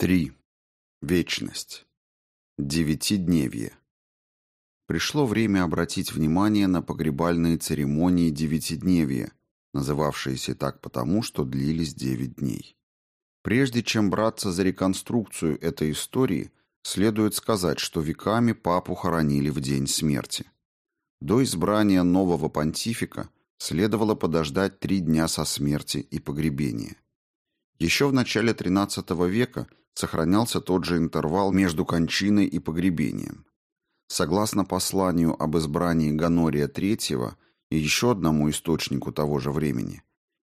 3. Вечность. Девятидневье. Пришло время обратить внимание на погребальные церемонии девятидневья, называвшиеся так потому, что длились девять дней. Прежде чем браться за реконструкцию этой истории, следует сказать, что веками папу хоронили в день смерти. До избрания нового понтифика следовало подождать три дня со смерти и погребения. Еще в начале XIII века – сохранялся тот же интервал между кончиной и погребением. Согласно посланию об избрании Ганория III и еще одному источнику того же времени,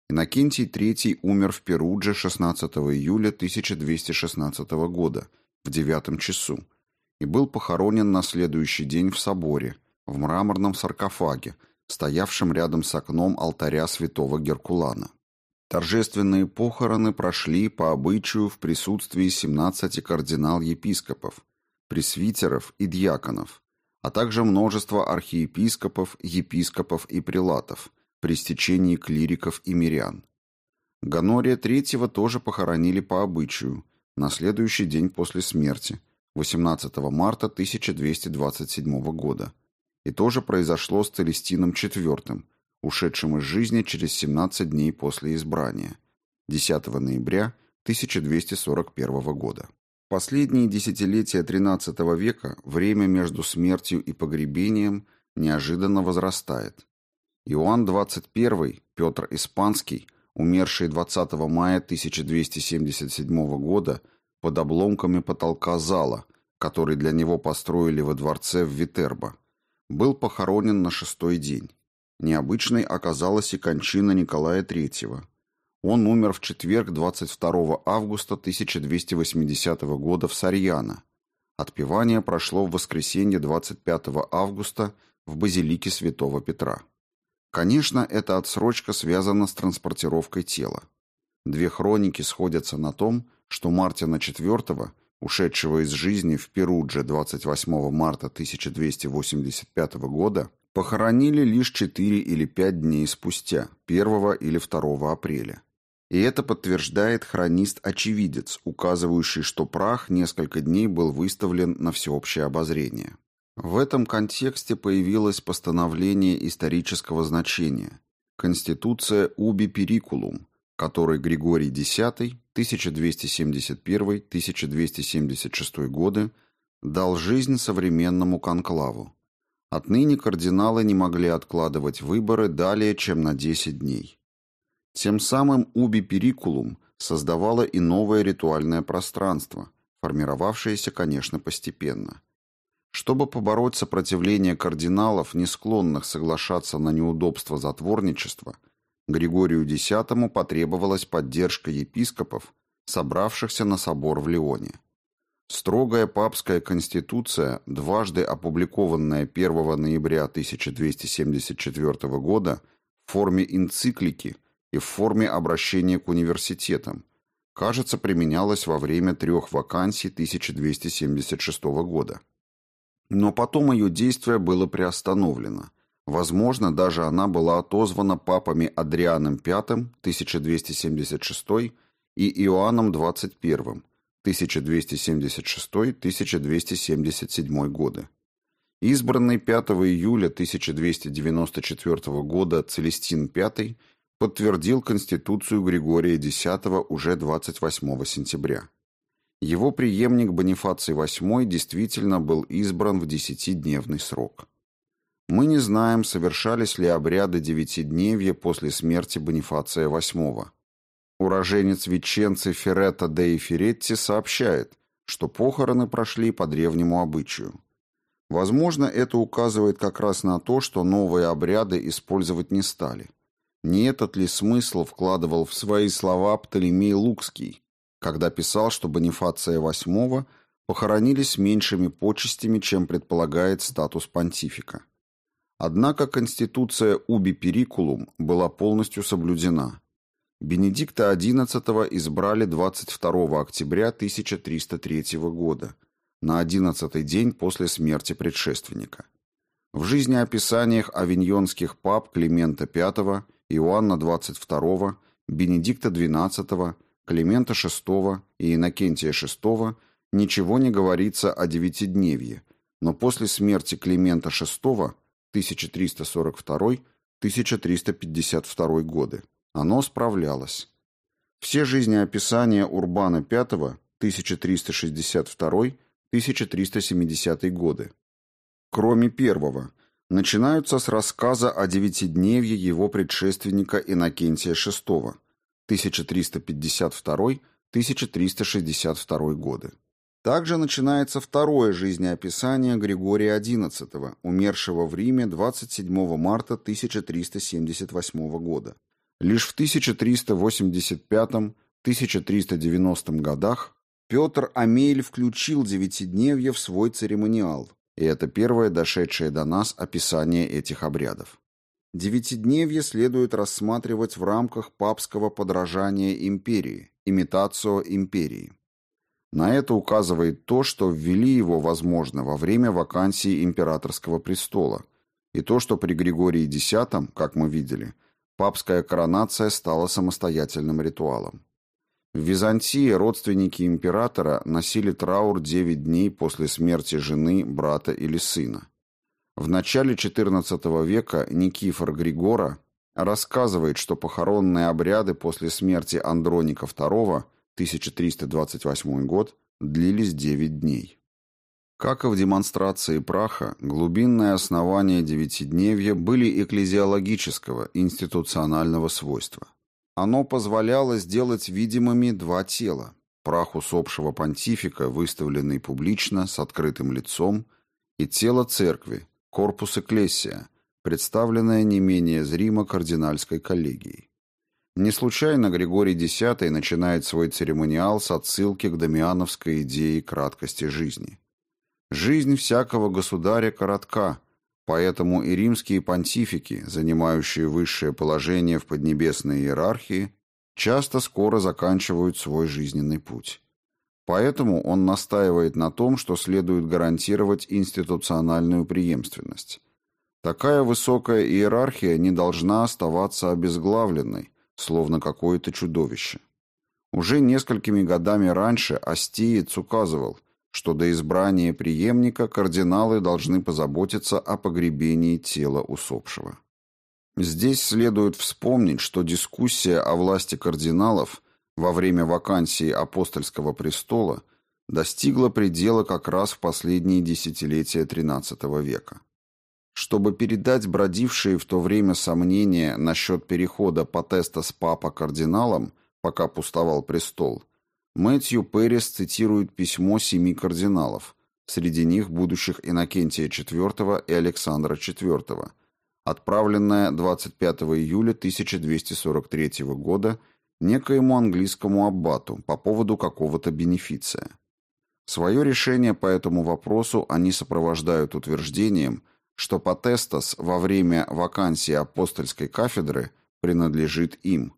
Иннокентий III умер в Перудже 16 июля 1216 года в девятом часу и был похоронен на следующий день в соборе, в мраморном саркофаге, стоявшем рядом с окном алтаря святого Геркулана. Торжественные похороны прошли по обычаю в присутствии 17 кардинал-епископов, пресвитеров и диаконов, а также множество архиепископов, епископов и прилатов при стечении клириков и мирян. Гонория III тоже похоронили по обычаю на следующий день после смерти, 18 марта 1227 года. И тоже произошло с Целестином IV, ушедшим из жизни через 17 дней после избрания, 10 ноября 1241 года. Последние десятилетия XIII века время между смертью и погребением неожиданно возрастает. Иоанн XXI, Петр Испанский, умерший 20 мая 1277 года под обломками потолка зала, который для него построили во дворце в Витербо, был похоронен на шестой день. Необычной оказалась и кончина Николая III. Он умер в четверг 22 августа 1280 года в Сарьяно. Отпевание прошло в воскресенье 25 августа в базилике Святого Петра. Конечно, эта отсрочка связана с транспортировкой тела. Две хроники сходятся на том, что Мартина IV, ушедшего из жизни в Перудже 28 марта 1285 года, похоронили лишь 4 или 5 дней спустя, 1 или 2 апреля. И это подтверждает хронист-очевидец, указывающий, что прах несколько дней был выставлен на всеобщее обозрение. В этом контексте появилось постановление исторического значения Конституция Уби Перикулум, которой Григорий X 1271-1276 годы дал жизнь современному конклаву. Отныне кардиналы не могли откладывать выборы далее, чем на 10 дней. Тем самым Уби Перикулум создавало и новое ритуальное пространство, формировавшееся, конечно, постепенно. Чтобы побороть сопротивление кардиналов, не склонных соглашаться на неудобства затворничества, Григорию X потребовалась поддержка епископов, собравшихся на собор в Лионе. Строгая папская конституция, дважды опубликованная 1 ноября 1274 года в форме энциклики и в форме обращения к университетам, кажется, применялась во время трех вакансий 1276 года. Но потом ее действие было приостановлено. Возможно, даже она была отозвана папами Адрианом V 1276 и Иоанном XXI 1276-1277 годы. Избранный 5 июля 1294 года Целестин V подтвердил Конституцию Григория X уже 28 сентября. Его преемник Бонифаций VIII действительно был избран в десятидневный срок. Мы не знаем, совершались ли обряды девятидневья после смерти Бонифация VIII. Уроженец Веченцы Феррета де Феретти сообщает, что похороны прошли по древнему обычаю. Возможно, это указывает как раз на то, что новые обряды использовать не стали. Не этот ли смысл вкладывал в свои слова Птолемей Лукский, когда писал, что Бонифация VIII похоронили с меньшими почестями, чем предполагает статус понтифика. Однако конституция Уби Перикулум была полностью соблюдена – Бенедикта XI избрали 22 октября 1303 года, на 11-й день после смерти предшественника. В жизнеописаниях авиньонских пап Климента V, Иоанна XXII, Бенедикта XII, Климента VI и Иннокентия VI ничего не говорится о девятидневье, но после смерти Климента VI 1342-1352 годы оно справлялось. Все жизнеописания Урбана V 1362-1370 годы, кроме первого, начинаются с рассказа о девятидневье его предшественника Иннокентия VI 1352-1362 годы. Также начинается второе жизнеописание Григория XI, умершего в Риме 27 марта 1378 года. Лишь в 1385-1390 годах Петр Амель включил девятидневье в свой церемониал, и это первое дошедшее до нас описание этих обрядов. Девятидневье следует рассматривать в рамках папского подражания империи, имитацио империи. На это указывает то, что ввели его, возможно, во время вакансии императорского престола, и то, что при Григории X, как мы видели, папская коронация стала самостоятельным ритуалом. В Византии родственники императора носили траур 9 дней после смерти жены, брата или сына. В начале XIV века Никифор Григора рассказывает, что похоронные обряды после смерти Андроника II, 1328 год, длились 9 дней. Как и в демонстрации праха, глубинные основания девятидневья были экклезиологического, институционального свойства. Оно позволяло сделать видимыми два тела – прах усопшего понтифика, выставленный публично, с открытым лицом, и тело церкви, корпус экклесия, представленное не менее зримо кардинальской коллегией. Не случайно Григорий X начинает свой церемониал с отсылки к дамиановской идее краткости жизни. Жизнь всякого государя коротка, Поэтому и римские понтифики, занимающие высшее положение в поднебесной иерархии, часто скоро заканчивают свой жизненный путь. Поэтому он настаивает на том, что следует гарантировать институциональную преемственность. Такая высокая иерархия не должна оставаться обезглавленной, словно какое-то чудовище. Уже несколькими годами раньше Астиец указывал, что до избрания преемника кардиналы должны позаботиться о погребении тела усопшего. Здесь следует вспомнить, что дискуссия о власти кардиналов во время вакансии апостольского престола достигла предела как раз в последние десятилетия XIII века. Чтобы передать бродившие в то время сомнения насчет перехода потеста с папа кардиналом, пока пустовал престол, Мэтью Перрис цитирует письмо семи кардиналов, среди них будущих Иннокентия IV и Александра IV, отправленное 25 июля 1243 года некоему английскому аббату по поводу какого-то бенефиция. Свое решение по этому вопросу они сопровождают утверждением, что Потестас во время вакансии апостольской кафедры принадлежит им.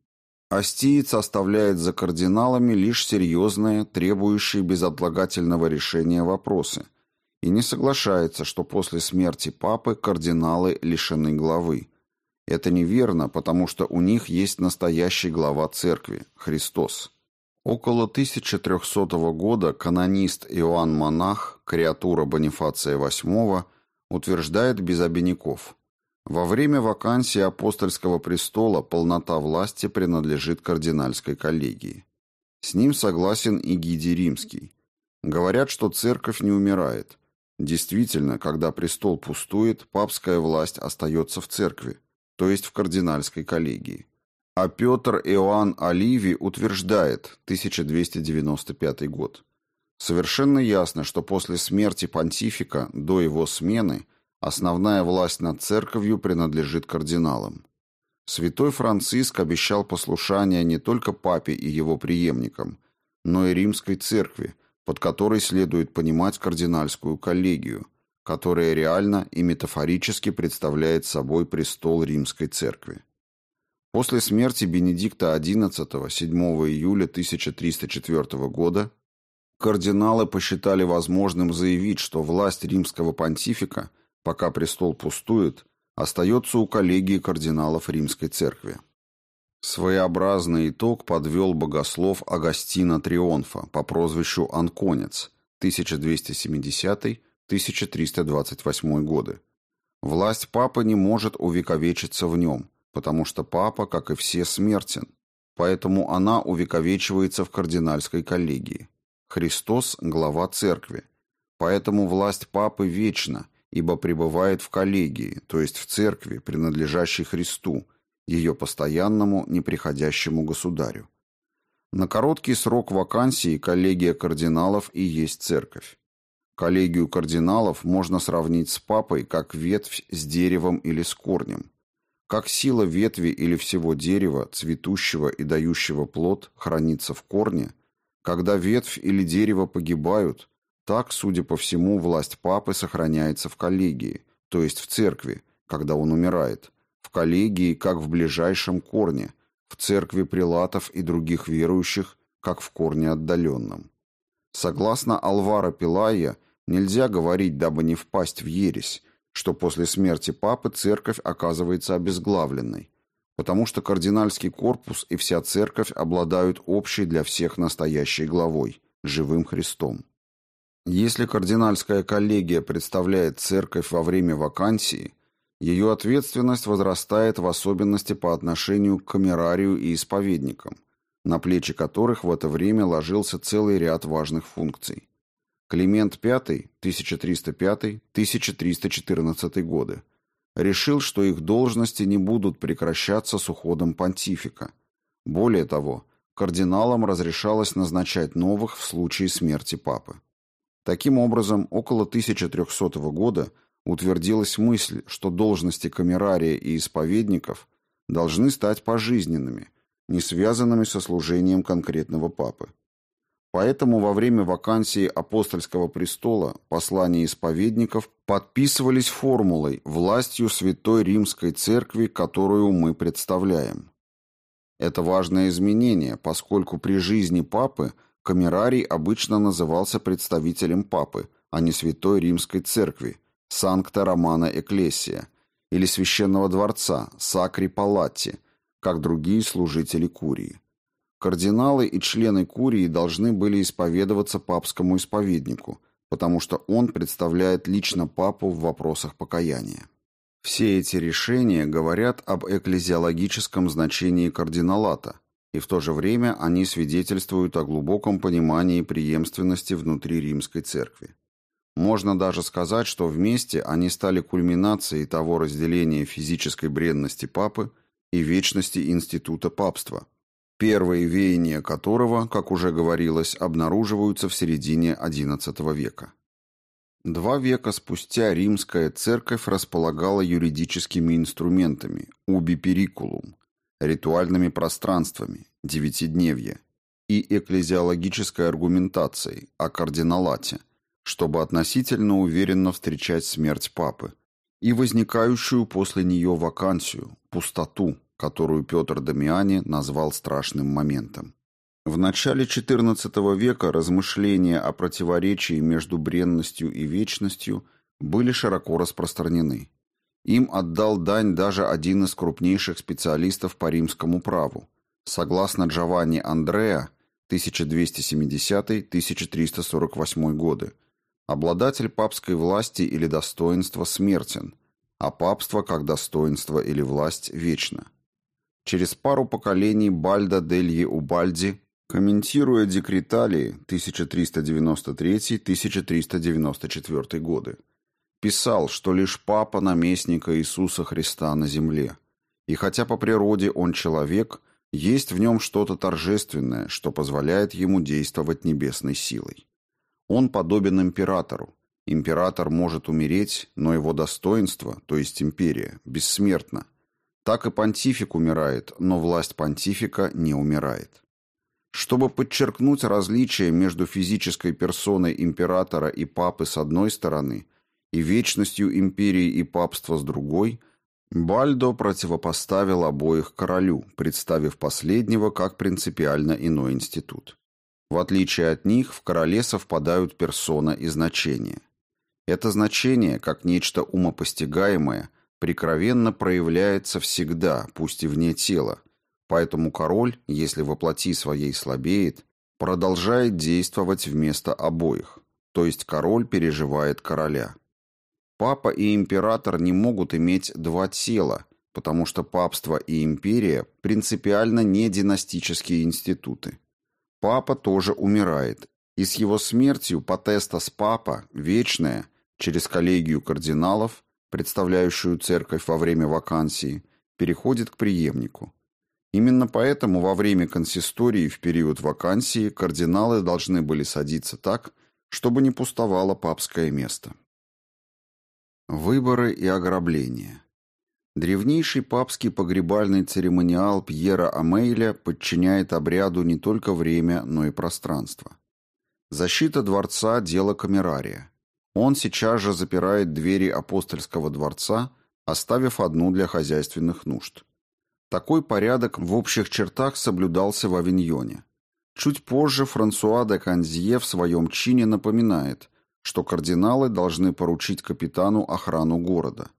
Астиец оставляет за кардиналами лишь серьезные, требующие безотлагательного решения вопросы, и не соглашается, что после смерти папы кардиналы лишены главы. Это неверно, потому что у них есть настоящий глава церкви – Христос. Около 1300 года канонист Иоанн Монах, креатура Бонифация VIII, утверждает без обиняков – во время вакансии апостольского престола полнота власти принадлежит кардинальской коллегии. С ним согласен и Гиди Римский. Говорят, что церковь не умирает. Действительно, когда престол пустует, папская власть остается в церкви, то есть в кардинальской коллегии. А Петр Иоанн Оливий утверждает, 1295 год, совершенно ясно, что после смерти понтифика до его смены – Основная власть над церковью принадлежит кардиналам. Святой Франциск обещал послушание не только папе и его преемникам, но и римской церкви, под которой следует понимать кардинальскую коллегию, которая реально и метафорически представляет собой престол римской церкви. После смерти Бенедикта XI 7 июля 1304 года кардиналы посчитали возможным заявить, что власть римского понтифика пока престол пустует, остается у коллегии кардиналов Римской Церкви. Своеобразный итог подвел богослов Агастина Трионфа по прозвищу Анконец 1270-1328 годы. Власть папы не может увековечиться в нем, потому что папа, как и все, смертен, поэтому она увековечивается в кардинальской коллегии. Христос – глава церкви, поэтому власть папы вечна, ибо пребывает в коллегии, то есть в церкви, принадлежащей Христу – ее постоянному, неприходящему государю. На короткий срок вакансии коллегия кардиналов и есть церковь. Коллегию кардиналов можно сравнить с папой как ветвь с деревом или с корнем. Как сила ветви или всего дерева, цветущего и дающего плод, хранится в корне, когда ветвь или дерево погибают, так, судя по всему, власть папы сохраняется в коллегии, то есть в церкви, когда он умирает, в коллегии, как в ближайшем корне, в церкви прилатов и других верующих, как в корне отдаленном. Согласно Алвара Пилая, нельзя говорить, дабы не впасть в ересь, что после смерти папы церковь оказывается обезглавленной, потому что кардинальский корпус и вся церковь обладают общей для всех настоящей главой – живым Христом. Если кардинальская коллегия представляет церковь во время вакансии, ее ответственность возрастает в особенности по отношению к камерарию и исповедникам, на плечи которых в это время ложился целый ряд важных функций. Климент V, 1305-1314 годы, решил, что их должности не будут прекращаться с уходом понтифика. Более того, кардиналам разрешалось назначать новых в случае смерти папы. Таким образом, около 1300 года – утвердилась мысль, что должности камерария и исповедников должны стать пожизненными, не связанными со служением конкретного папы. Поэтому во время вакансии апостольского престола послания исповедников подписывались формулой «властью Святой Римской Церкви, которую мы представляем». Это важное изменение, поскольку при жизни папы камерарий обычно назывался представителем папы, а не Святой Римской Церкви, Санкта Романа Экклесия, или Священного Дворца, Сакри Палатти, как другие служители Курии. Кардиналы и члены Курии должны были исповедоваться папскому исповеднику, потому что он представляет лично папу в вопросах покаяния. Все эти решения говорят об экклезиологическом значении кардиналата, и в то же время они свидетельствуют о глубоком понимании преемственности внутри римской церкви. Можно даже сказать, что вместе они стали кульминацией того разделения физической бренности папы и вечности института папства, первые веяния которого, как уже говорилось, обнаруживаются в середине XI века. Два века спустя римская церковь располагала юридическими инструментами «уби перикулум», ритуальными пространствами «девятидневье» и экклезиологической аргументацией о кардиналате – чтобы относительно уверенно встречать смерть папы и возникающую после нее вакансию, пустоту, которую Петр Дамиани назвал страшным моментом. В начале XIV века размышления о противоречии между бренностью и вечностью были широко распространены. Им отдал дань даже один из крупнейших специалистов по римскому праву. Согласно Джованни Андреа, 1270-1348 годы, Обладатель папской власти или достоинства смертен, а папство как достоинство или власть вечно. Через пару поколений Бальда Дельи Убальди, комментируя декреталии 1393-1394 годы, писал, что лишь папа наместника Иисуса Христа на земле. И хотя по природе он человек, есть в нем что-то торжественное, что позволяет ему действовать небесной силой. Он подобен императору. Император может умереть, но его достоинство, то есть империя, бессмертно. Так и понтифик умирает, но власть понтифика не умирает. Чтобы подчеркнуть различие между физической персоной императора и папы с одной стороны и вечностью империи и папства с другой, Бальдо противопоставил обоих королю, представив последнего как принципиально иной институт. В отличие от них, в короле совпадают персона и значение. Это значение, как нечто умопостигаемое, прикровенно проявляется всегда, пусть и вне тела, Поэтому король, если воплоти своей слабеет, продолжает действовать вместо обоих, то есть король переживает короля. Папа и император не могут иметь два тела, потому что папство и империя принципиально не династические институты. Папа тоже умирает, и с его смертью потестас папа, вечная, через коллегию кардиналов, представляющую церковь во время вакансии, переходит к преемнику. Именно поэтому во время консистории в период вакансии кардиналы должны были садиться так, чтобы не пустовало папское место. Выборы и ограбления. Древнейший папский погребальный церемониал Пьера Амейля подчиняет обряду не только время, но и пространство. Защита дворца – дело камерария. Он сейчас же запирает двери апостольского дворца, оставив одну для хозяйственных нужд. Такой порядок в общих чертах соблюдался в Авиньоне. Чуть позже Франсуа де Канзье в своем чине напоминает, что кардиналы должны поручить капитану охрану города.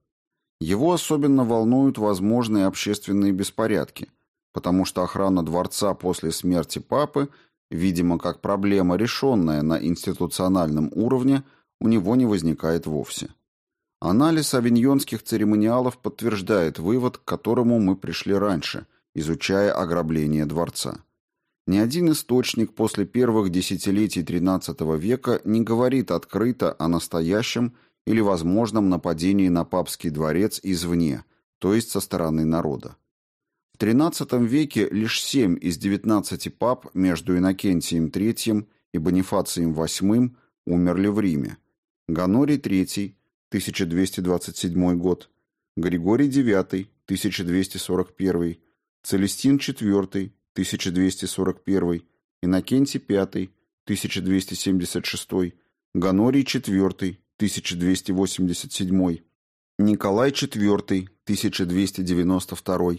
Его особенно волнуют возможные общественные беспорядки, потому что охрана дворца после смерти папы, видимо, как проблема, решенная на институциональном уровне, у него не возникает вовсе. Анализ авиньонских церемониалов подтверждает вывод, к которому мы пришли раньше, изучая ограбление дворца. Ни один источник после первых десятилетий XIII века не говорит открыто о настоящем или возможном нападении на папский дворец извне, то есть со стороны народа. В XIII веке лишь семь из 19 пап между Иннокентием III и Бонифацием VIII умерли в Риме. Ганорий III 1227 год, Григорий IX, 1241, Целестин IV, 1241, Иннокентий V, 1276, Ганорий IV, 1287, Николай IV, 1292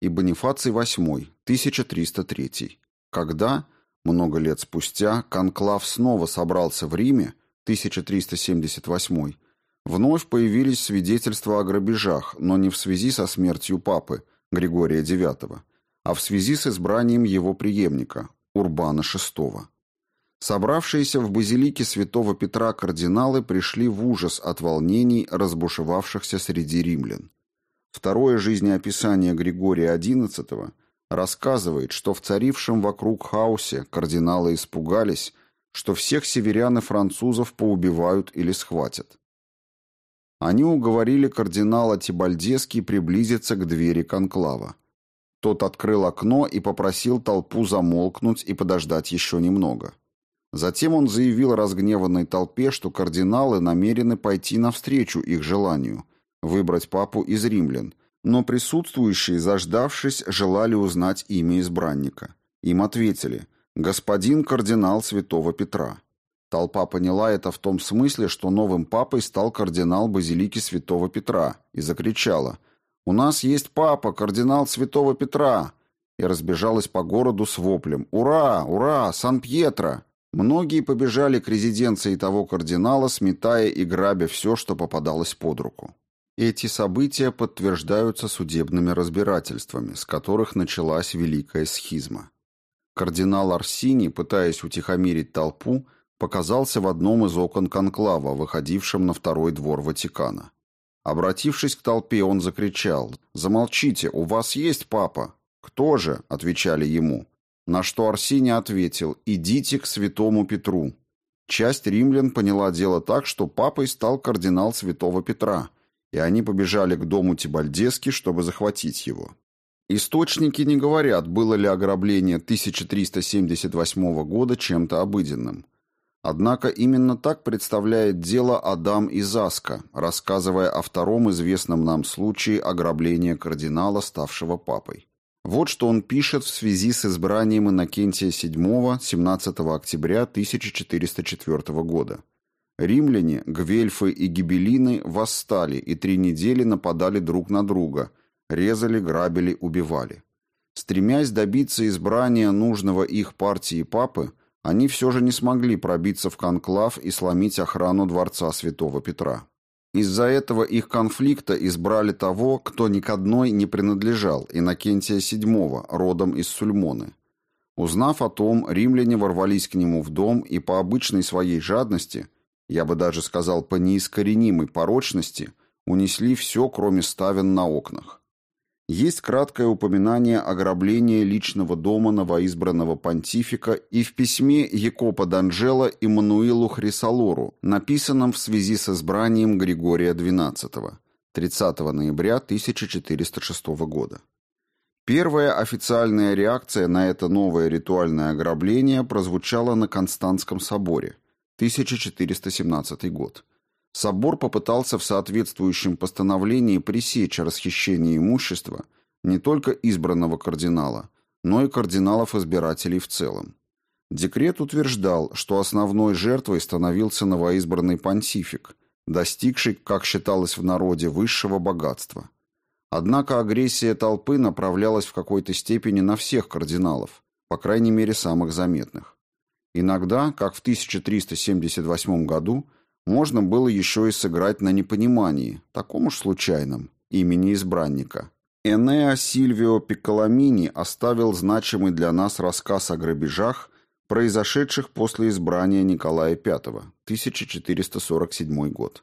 и Бонифаций VIII, 1303. Когда, много лет спустя, конклав снова собрался в Риме, 1378 Вновь появились свидетельства о грабежах, но не в связи со смертью папы, Григория IX, а в связи с избранием его преемника, Урбана VI. Собравшиеся в базилике святого Петра кардиналы пришли в ужас от волнений, разбушевавшихся среди римлян. Второе жизнеописание Григория XI рассказывает, что в царившем вокруг хаосе кардиналы испугались, что всех северян и французов поубивают или схватят. Они уговорили кардинала Тибальдески приблизиться к двери конклава. Тот открыл окно и попросил толпу замолкнуть и подождать еще немного. Затем он заявил разгневанной толпе, что кардиналы намерены пойти навстречу их желанию, выбрать папу из римлян, но присутствующие, заждавшись, желали узнать имя избранника. Им ответили «Господин кардинал святого Петра». Толпа поняла это в том смысле, что новым папой стал кардинал базилики Святого Петра и закричала «У нас есть папа, кардинал Святого Петра!» и разбежалась по городу с воплем «Ура! Ура! Сан-Пьетро!» Многие побежали к резиденции того кардинала, сметая и грабя все, что попадалось под руку. Эти события подтверждаются судебными разбирательствами, с которых началась Великая Схизма. Кардинал Арсини, пытаясь утихомирить толпу, показался в одном из окон конклава, выходившем на второй двор Ватикана. Обратившись к толпе, он закричал «Замолчите, у вас есть папа?» «Кто же?» — отвечали ему. На что Арсений ответил «Идите к святому Петру». Часть римлян поняла дело так, что папой стал кардинал святого Петра, и они побежали к дому Тибальдески, чтобы захватить его. Источники не говорят, было ли ограбление 1378 года чем-то обыденным. Однако именно так представляет дело Адам Изаска, рассказывая о втором известном нам случае ограбления кардинала, ставшего папой. Вот что он пишет в связи с избранием Иннокентия VII 17 октября 1404 года. Римляне, гвельфы и гибелины восстали и три недели нападали друг на друга, резали, грабили, убивали. Стремясь добиться избрания нужного их партии папы, они все же не смогли пробиться в конклав и сломить охрану дворца святого Петра. Из-за этого их конфликта избрали того, кто ни к одной не принадлежал, Иннокентия VII, родом из Сульмоны. Узнав о том, римляне ворвались к нему в дом и по обычной своей жадности, я бы даже сказал по неискоренимой порочности, унесли все, кроме ставен на окнах. Есть краткое упоминание ограбления личного дома новоизбранного понтифика и в письме Якопа Данжела Иммануилу Хрисалору, написанном в связи с избранием Григория XII, 30 ноября 1406 года. Первая официальная реакция на это новое ритуальное ограбление прозвучала на Константском соборе, 1417 год. Собор попытался в соответствующем постановлении пресечь расхищение имущества не только избранного кардинала, но и кардиналов-избирателей в целом. Декрет утверждал, что основной жертвой становился новоизбранный понтифик, достигший, как считалось в народе, высшего богатства. Однако агрессия толпы направлялась в какой-то степени на всех кардиналов, по крайней мере самых заметных. Иногда, как в 1378 году, можно было еще и сыграть на непонимании, таком уж случайном, имени избранника. Энеа Сильвио Пикколамини оставил значимый для нас рассказ о грабежах, произошедших после избрания Николая V, 1447 год.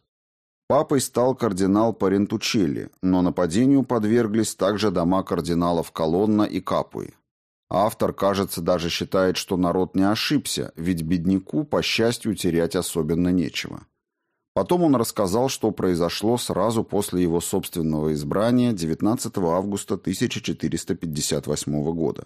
Папой стал кардинал Парентучелли, но нападению подверглись также дома кардиналов Колонна и Капуи. Автор, кажется, даже считает, что народ не ошибся, ведь бедняку, по счастью, терять особенно нечего. Потом он рассказал, что произошло сразу после его собственного избрания 19 августа 1458 года.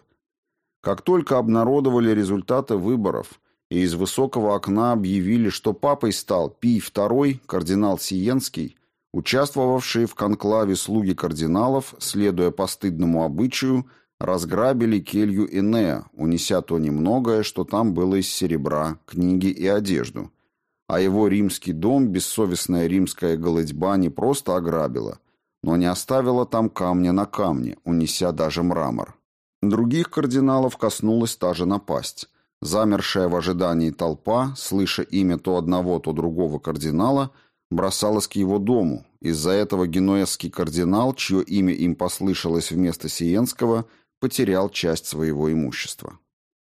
Как только обнародовали результаты выборов и из высокого окна объявили, что папой стал Пий II, кардинал Сиенский, участвовавшие в конклаве слуги кардиналов, следуя постыдному обычаю – разграбили келью Инея, унеся то немногое, что там было из серебра, книги и одежду. А его римский дом бессовестная римская голодьба не просто ограбила, но не оставила там камня на камне, унеся даже мрамор. Других кардиналов коснулась та же напасть. Замершая в ожидании толпа, слыша имя то одного, то другого кардинала, бросалась к его дому. Из-за этого генуэзский кардинал, чье имя им послышалось вместо Сиенского – потерял часть своего имущества.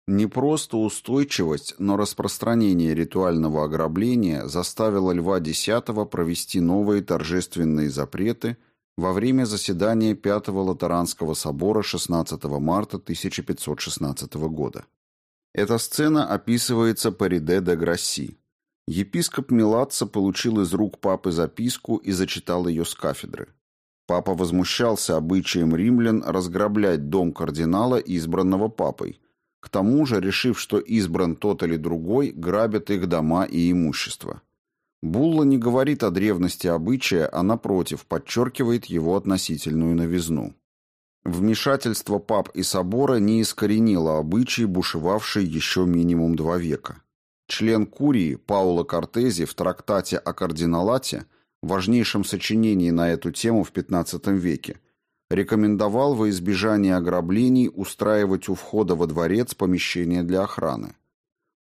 Не просто устойчивость, но распространение ритуального ограбления заставило Льва X провести новые торжественные запреты во время заседания Пятого Латеранского собора 16 марта 1516 года. Эта сцена описывается по Риде де Грасси. Епископ Милатца получил из рук папы записку и зачитал ее с кафедры. Папа возмущался обычаем римлян разграблять дом кардинала, избранного папой. К тому же, решив, что избран тот или другой, грабят их дома и имущество. Булла не говорит о древности обычая, а напротив, подчеркивает его относительную новизну. Вмешательство пап и собора не искоренило обычаи, бушевавшие еще минимум два века. Член Курии Пауло Кортези в трактате о кардиналате – важнейшем сочинении на эту тему в XV веке, рекомендовал во избежание ограблений устраивать у входа во дворец помещения для охраны.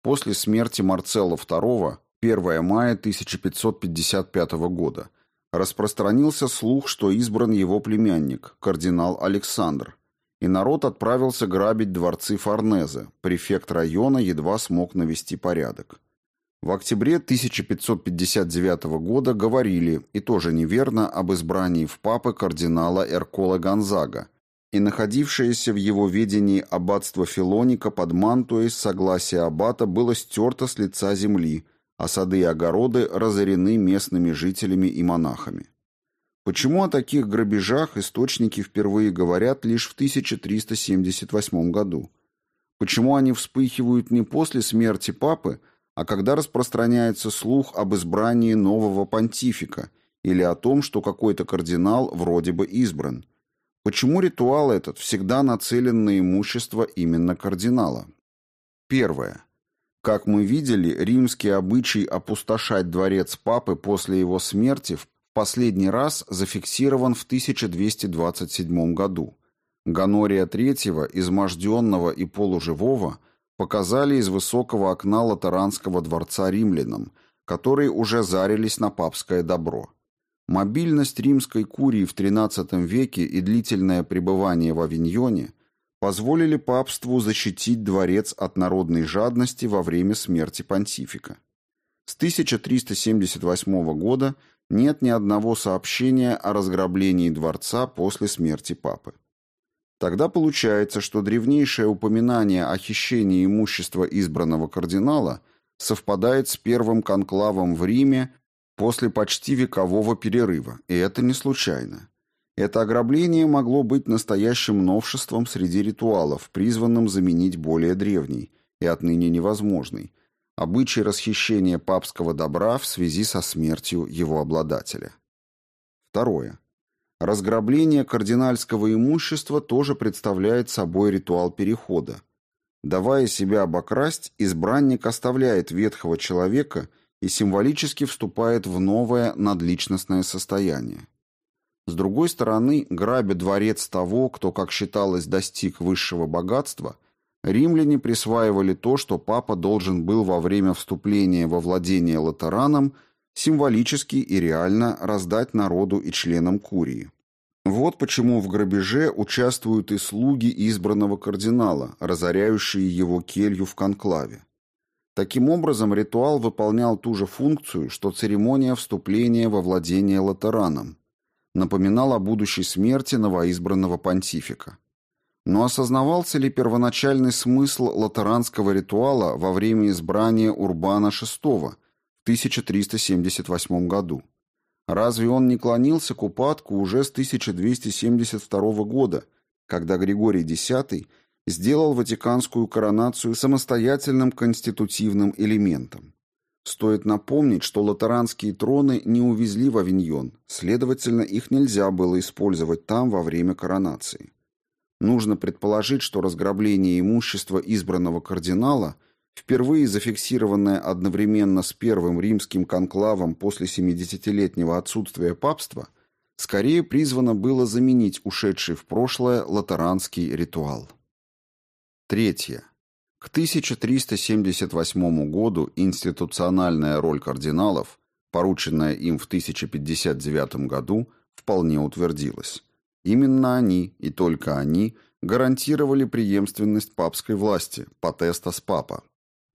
После смерти Марцелла II, 1 мая 1555 года, распространился слух, что избран его племянник, кардинал Александр, и народ отправился грабить дворцы Форнезе, префект района едва смог навести порядок. В октябре 1559 года говорили, и тоже неверно, об избрании в папы кардинала Эркола Гонзага, и находившееся в его ведении аббатство Филоника под Мантуей с согласия аббата было стерто с лица земли, а сады и огороды разорены местными жителями и монахами. Почему о таких грабежах источники впервые говорят лишь в 1378 году? Почему они вспыхивают не после смерти папы, а когда распространяется слух об избрании нового понтифика или о том, что какой-то кардинал вроде бы избран. Почему ритуал этот всегда нацелен на имущество именно кардинала? Первое. Как мы видели, римский обычай опустошать дворец папы после его смерти в последний раз зафиксирован в 1227 году. Гонория III, изможденного и полуживого, показали из высокого окна латеранского дворца римлянам, которые уже зарились на папское добро. Мобильность римской курии в XIII веке и длительное пребывание в Авиньоне позволили папству защитить дворец от народной жадности во время смерти понтифика. С 1378 года нет ни одного сообщения о разграблении дворца после смерти папы. Тогда получается, что древнейшее упоминание о хищении имущества избранного кардинала совпадает с первым конклавом в Риме после почти векового перерыва, и это не случайно. Это ограбление могло быть настоящим новшеством среди ритуалов, призванным заменить более древний и отныне невозможный обычай расхищения папского добра в связи со смертью его обладателя. Второе. Разграбление кардинальского имущества тоже представляет собой ритуал перехода. Давая себя обокрасть, избранник оставляет ветхого человека и символически вступает в новое надличностное состояние. С другой стороны, грабя дворец того, кто, как считалось, достиг высшего богатства, римляне присваивали то, что папа должен был во время вступления во владение латераном символически и реально раздать народу и членам курии. Вот почему в грабеже участвуют и слуги избранного кардинала, разоряющие его келью в конклаве. Таким образом, ритуал выполнял ту же функцию, что церемония вступления во владение латераном, напоминал о будущей смерти новоизбранного понтифика. Но осознавался ли первоначальный смысл латеранского ритуала во время избрания Урбана VI 1378 году? Разве он не клонился к упадку уже с 1272 года, когда Григорий X сделал Ватиканскую коронацию самостоятельным конститутивным элементом? Стоит напомнить, что латеранские троны не увезли в Авиньон, следовательно, их нельзя было использовать там во время коронации. Нужно предположить, что разграбление имущества избранного кардинала, впервые зафиксированное одновременно с первым римским конклавом после 70-летнего отсутствия папства, скорее призвано было заменить ушедший в прошлое латеранский ритуал. Третье. К 1378 году институциональная роль кардиналов, порученная им в 1059 году, вполне утвердилась. Именно они, и только они, гарантировали преемственность папской власти, потестас папа.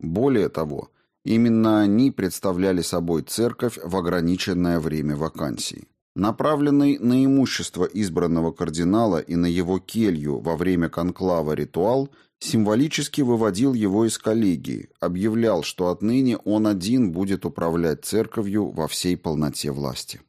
Более того, именно они представляли собой церковь в ограниченное время вакансии. Направленный на имущество избранного кардинала и на его келью во время конклава ритуал – символически выводил его из коллегии, объявлял, что отныне он один будет управлять церковью во всей полноте власти.